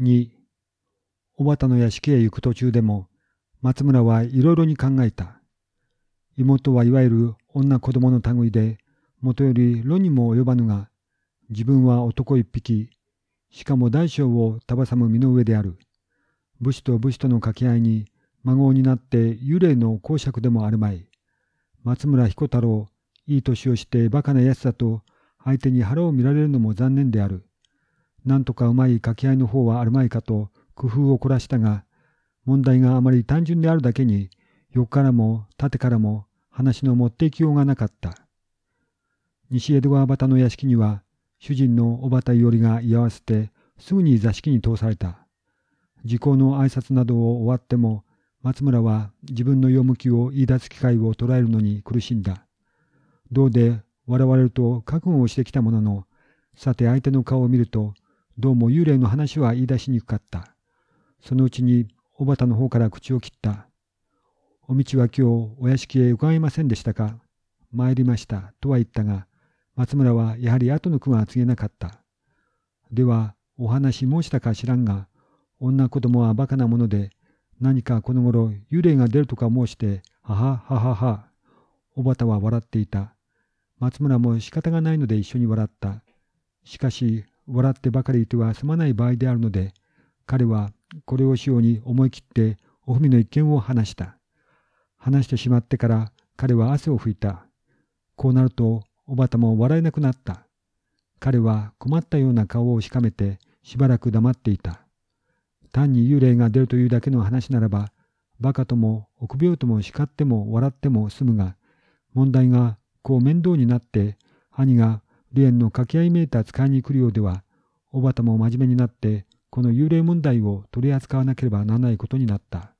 2小畑の屋敷へ行く途中でも松村はいろいろに考えた。妹はいわゆる女子供の類でもとより論にも及ばぬが自分は男一匹しかも大小を束さむ身の上である。武士と武士との掛け合いに孫になって幽霊の公爵でもあるまい。松村彦太郎、いい年をして馬鹿なやつだと相手に腹を見られるのも残念である。なんとかうまい掛け合いの方はあるまいかと工夫を凝らしたが、問題があまり単純であるだけに、横からも縦からも話の持っていきようがなかった。西江戸川端の屋敷には、主人の小畑伊織が居合わせて、すぐに座敷に通された。時効の挨拶などを終わっても、松村は自分の用向きを言い出す機会を捉えるのに苦しんだ。どうで笑われると覚悟をしてきたものの、さて相手の顔を見ると、どうも幽霊の話は言い出しにくかった。そのうちに小畑の方から口を切った。お道は今日お屋敷へ伺いませんでしたか？参りましたとは言ったが、松村はやはり後の句が告げなかった。では、お話申したか知らんが、女子供は馬鹿なもので、何かこの頃幽霊が出るとか申して、ははははは。小畑は笑っていた。松村も仕方がないので一緒に笑った。しかし、笑ってばかりいては済まない場合であるので、彼はこれをしように思い切っておふみの一件を話した。話してしまってから彼は汗を拭いた。こうなるとおばたも笑えなくなった。彼は困ったような顔をしかめてしばらく黙っていた。単に幽霊が出るというだけの話ならば、馬鹿とも臆病とも叱っても笑っても済むが、問題がこう面倒になって兄が離縁の掛け合いメーター使いに来るようでは、おばたも真面目になって、この幽霊問題を取り扱わなければならないことになった。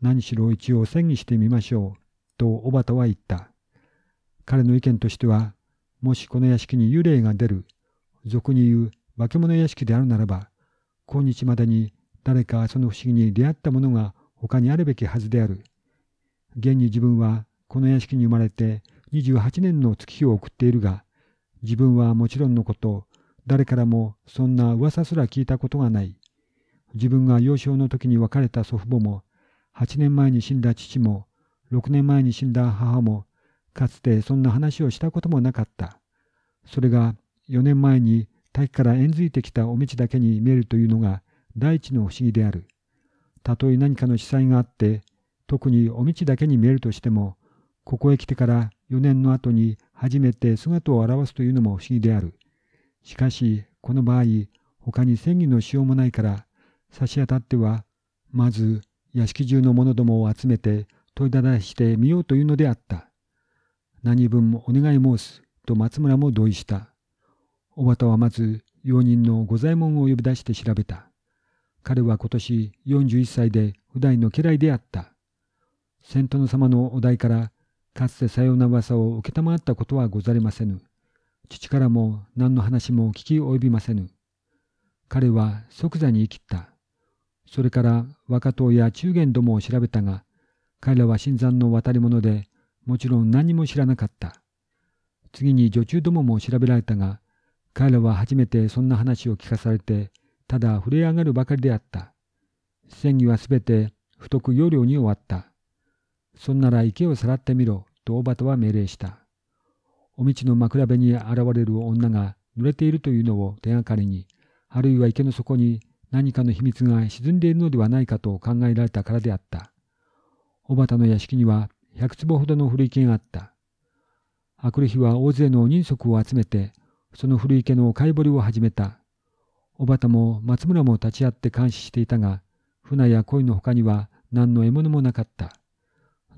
何しろ一応戦議してみましょう、とおばたは言った。彼の意見としては、もしこの屋敷に幽霊が出る、俗に言う化け物屋敷であるならば、今日までに誰かその不思議に出会ったものが他にあるべきはずである。現に自分はこの屋敷に生まれて28年の月日を送っているが、自分はもちろんのこと、誰からもそんな噂すら聞いたことがない。自分が幼少の時に別れた祖父母も、8年前に死んだ父も、6年前に死んだ母も、かつてそんな話をしたこともなかった。それが4年前に滝から縁づいてきたお道だけに見えるというのが第一の不思議である。たとえ何かの司祭があって、特にお道だけに見えるとしても、ここへ来てから4年の後に初めて姿を現すというのも不思議である。しかし、この場合、他に戦議のしようもないから、差し当たっては、まず屋敷中の者どもを集めて問いただしてみようというのであった。何分お願い申すと松村も同意した。小畑はまず用人の御左衛門を呼び出して調べた。彼は今年41歳で普代の家来であった。先殿様のお題からかつてさような噂を承ったことはござりませぬ。父からも何の話も聞き及びませぬ。彼は即座に言い切った。それから若党や中元どもを調べたが、彼らは新参の渡り者で、もちろん何も知らなかった。次に女中どもも調べられたが、彼らは初めてそんな話を聞かされて、ただ震え上がるばかりであった。戦議はすべて不徳要領に終わった。そんなら池をさらってみろ、と大畑は命令した。お道の枕辺に現れる女が濡れているというのを手がかりに、あるいは池の底に何かの秘密が沈んでいるのではないかと考えられたからであった。小畑の屋敷には百坪ほどの古池があった。あくる日は大勢の人足を集めて、その古池の貝掘りを始めた。小畑も松村も立ち会って監視していたが、船や鯉の他には何の獲物もなかった。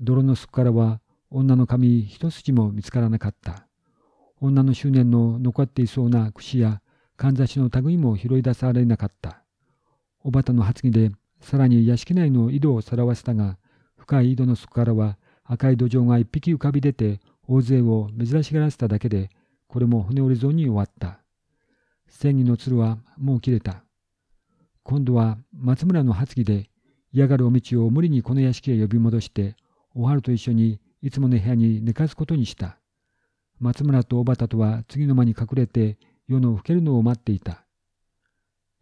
泥の底からは女の髪一筋も見つからなかった。女の執念の残っていそうな櫛やかんざしの類も拾い出されなかった。おばたの発議でさらに屋敷内の井戸をさらわせたが、深い井戸の底からは赤い土壌が一匹浮かび出て大勢を珍しがらせただけで、これも骨折り損に終わった。戦議の鶴はもう切れた。今度は松村の発議で嫌がるお道を無理にこの屋敷へ呼び戻しておはると一緒にいつもの部屋に寝かすことにした。松村と小畑とは次の間に隠れて夜の更けるのを待っていた。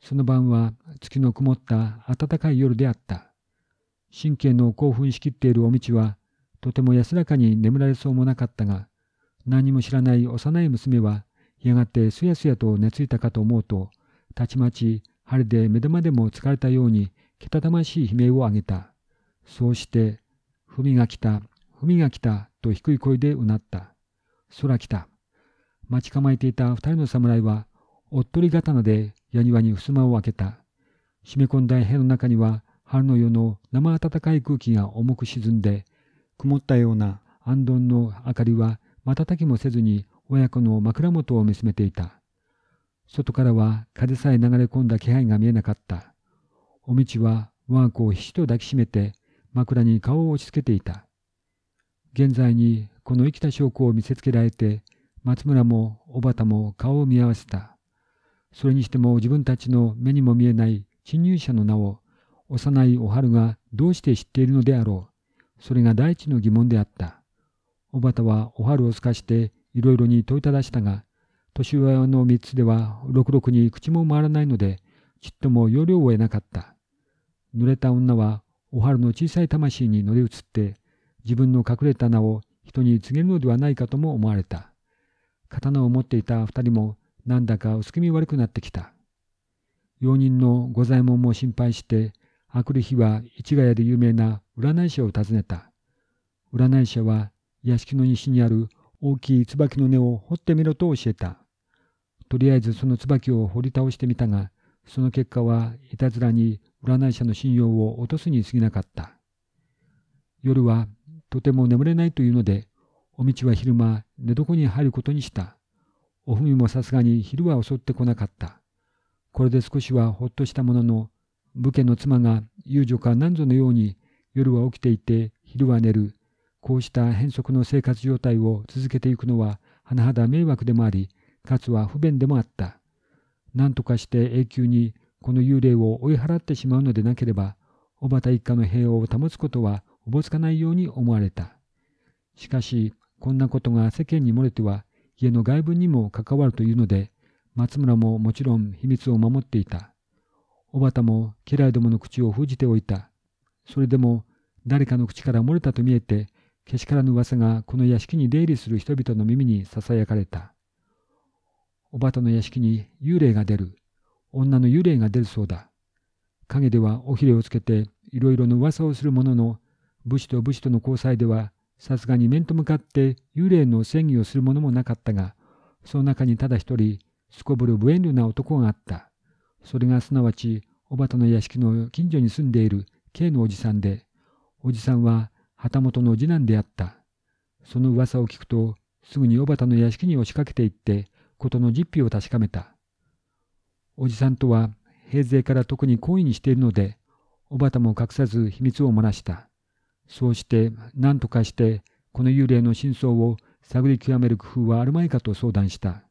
その晩は月の曇った暖かい夜であった。神経の興奮しきっているお道は、とても安らかに眠られそうもなかったが、何も知らない幼い娘は、やがてすやすやと寝ついたかと思うと、たちまち晴れで目玉でも疲れたように、けたたましい悲鳴を上げた。そうして、文が来た、文が来た、と低い声でうなった。空来た。待ち構えていた二人の侍は、おっとり刀で矢庭に襖を開けた。締め込んだ部屋の中には、春の夜の生暖かい空気が重く沈んで、曇ったような安どの明かりは瞬きもせずに親子の枕元を見つめていた。外からは風さえ流れ込んだ気配が見えなかった。おみちは我が子をひしと抱きしめて枕に顔を落ち着けていた。現在にこの生きた証拠を見せつけられて、松村も小畑も顔を見合わせた。それにしても自分たちの目にも見えない侵入者の名を幼いお春がどうして知っているのであろう。それが第一の疑問であった。おばたはお春を透かしていろいろに問いただしたが、年上の三つではろくろくに口も回らないので、ちっとも要領を得なかった。濡れた女はお春の小さい魂に乗り移って、自分の隠れた名を人に告げるのではないかとも思われた。刀を持っていた二人もなんだか薄気味悪くなってきた。用人の御左衛門も心配して、あくる日は市ヶ谷で有名な占い師を訪ねた。占い師は屋敷の西にある大きい椿の根を掘ってみろと教えた。とりあえずその椿を掘り倒してみたが、その結果はいたずらに占い師の信用を落とすに過ぎなかった。夜はとても眠れないというので、お道は昼間寝床に入ることにした。おふみもさすがに昼は襲ってこなかった。これで少しはほっとしたものの、武家の妻が遊女か何ぞのように夜は起きていて昼は寝る。こうした変則の生活状態を続けていくのは甚だ迷惑でもあり、かつは不便でもあった。何とかして永久にこの幽霊を追い払ってしまうのでなければ、小畑一家の平和を保つことはおぼつかないように思われた。しかし、こんなことが世間に漏れては家の外部にも関わるというので、松村ももちろん秘密を守っていた。小畑も家来どもの口を封じておいた。それでも誰かの口から漏れたと見えて、けしからぬ噂がこの屋敷に出入りする人々の耳にささやかれた。小畑の屋敷に幽霊が出る。女の幽霊が出るそうだ。影では尾ひれをつけていろいろの噂をするものの、武士と武士との交際ではさすがに面と向かって幽霊の戦議をするものもなかったが、その中にただ一人、すこぶる無遠慮な男があった。それがすなわち、おばたの屋敷の近所に住んでいる K のおじさんで、おじさんは旗本の次男であった。その噂を聞くと、すぐにおばたの屋敷に押しかけていって、事の実費を確かめた。おじさんとは平勢から特に好意にしているので、おばたも隠さず秘密を漏らした。そうして何とかしてこの幽霊の真相を探り極める工夫はあるまいかと相談した。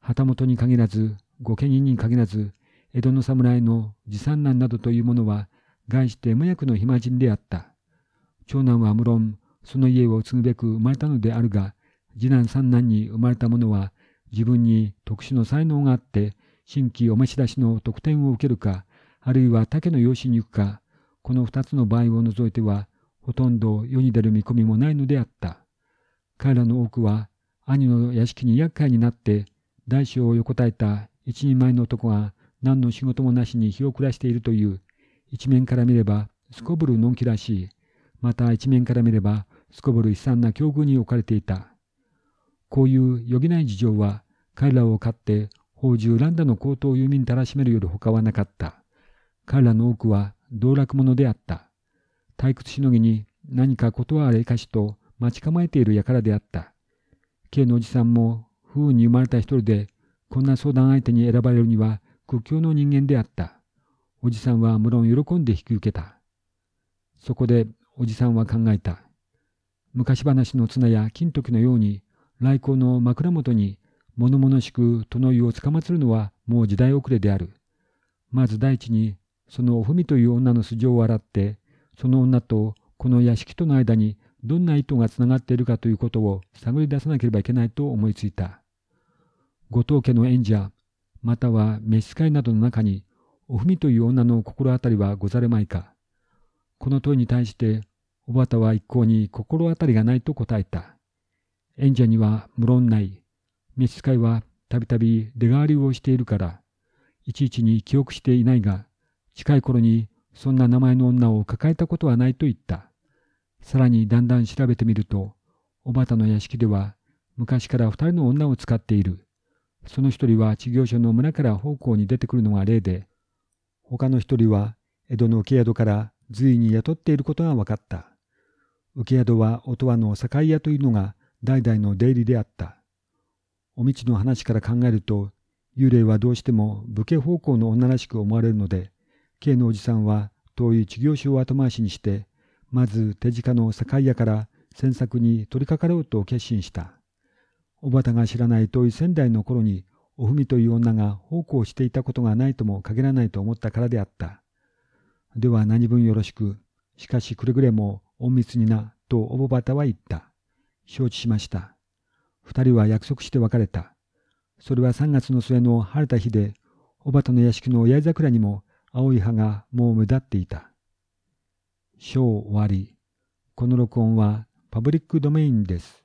旗本に限らず、御家人に限らず、江戸の侍の持参難などというものは、概して無役の暇人であった。長男は無論、その家を継ぐべく生まれたのであるが、次男三男に生まれた者は、自分に特殊の才能があって、新規お召し出しの特典を受けるか、あるいは竹の養子に行くか、この二つの場合を除いては、ほとんど世に出る見込みもないのであった。彼らの多くは、兄の屋敷に厄介になって、大小を横たえた一人前の男が何の仕事もなしに日を暮らしているという、一面から見ればすこぶるのんきらしい、また一面から見ればすこぶる悲惨な境遇に置かれていた。こういうよぎない事情は、彼らを飼って宝珠ランダの高騰を弓にたらしめるより他はなかった。彼らの多くは道楽者であった。退屈しのぎに何か断れかしと待ち構えている輩であった。K のおじさんも不運に生まれた一人で、こんな相談相手に選ばれるには苦境の人間であった。おじさんは無論喜んで引き受けた。そこでおじさんは考えた。昔話の綱や金時のように、来光の枕元に物々しく殿湯をつかまつるのはもう時代遅れである。まず第一に、そのおふみという女の素性を洗って、その女とこの屋敷との間にどんな意図がつながっているかということを探り出さなければいけないと思いついた。後藤家の縁者、または召使いなどの中におふみという女の心当たりはござれまいか。この問いに対して、おばたは一向に心当たりがないと答えた。演者には無論ない。召使いはたびたび出代わりをしているから、いちいちに記憶していないが、近い頃にそんな名前の女を抱えたことはないと言った。さらにだんだん調べてみると、おばたの屋敷では昔から二人の女を使っている。その一人は治業所の村から奉公に出てくるのが例で、他の一人は江戸の受宿から随意に雇っていることが分かった。受宿は音羽の境屋というのが代々の出入りであった。お道の話から考えると、幽霊はどうしても武家奉公の女らしく思われるので、K のおじさんは遠い治業所を後回しにして、まず手近の境屋から詮索に取り掛かろうと決心した。おばたが知らない遠い仙台の頃に、おふみという女が奉公していたことがないとも限らないと思ったからであった。では何分よろしく、しかしくれぐれも隠密にな、とおばたは言った。承知しました。二人は約束して別れた。それは三月の末の晴れた日で、おばたの屋敷の八重桜にも青い葉がもう目立っていた。章終わり。この録音はパブリックドメインです。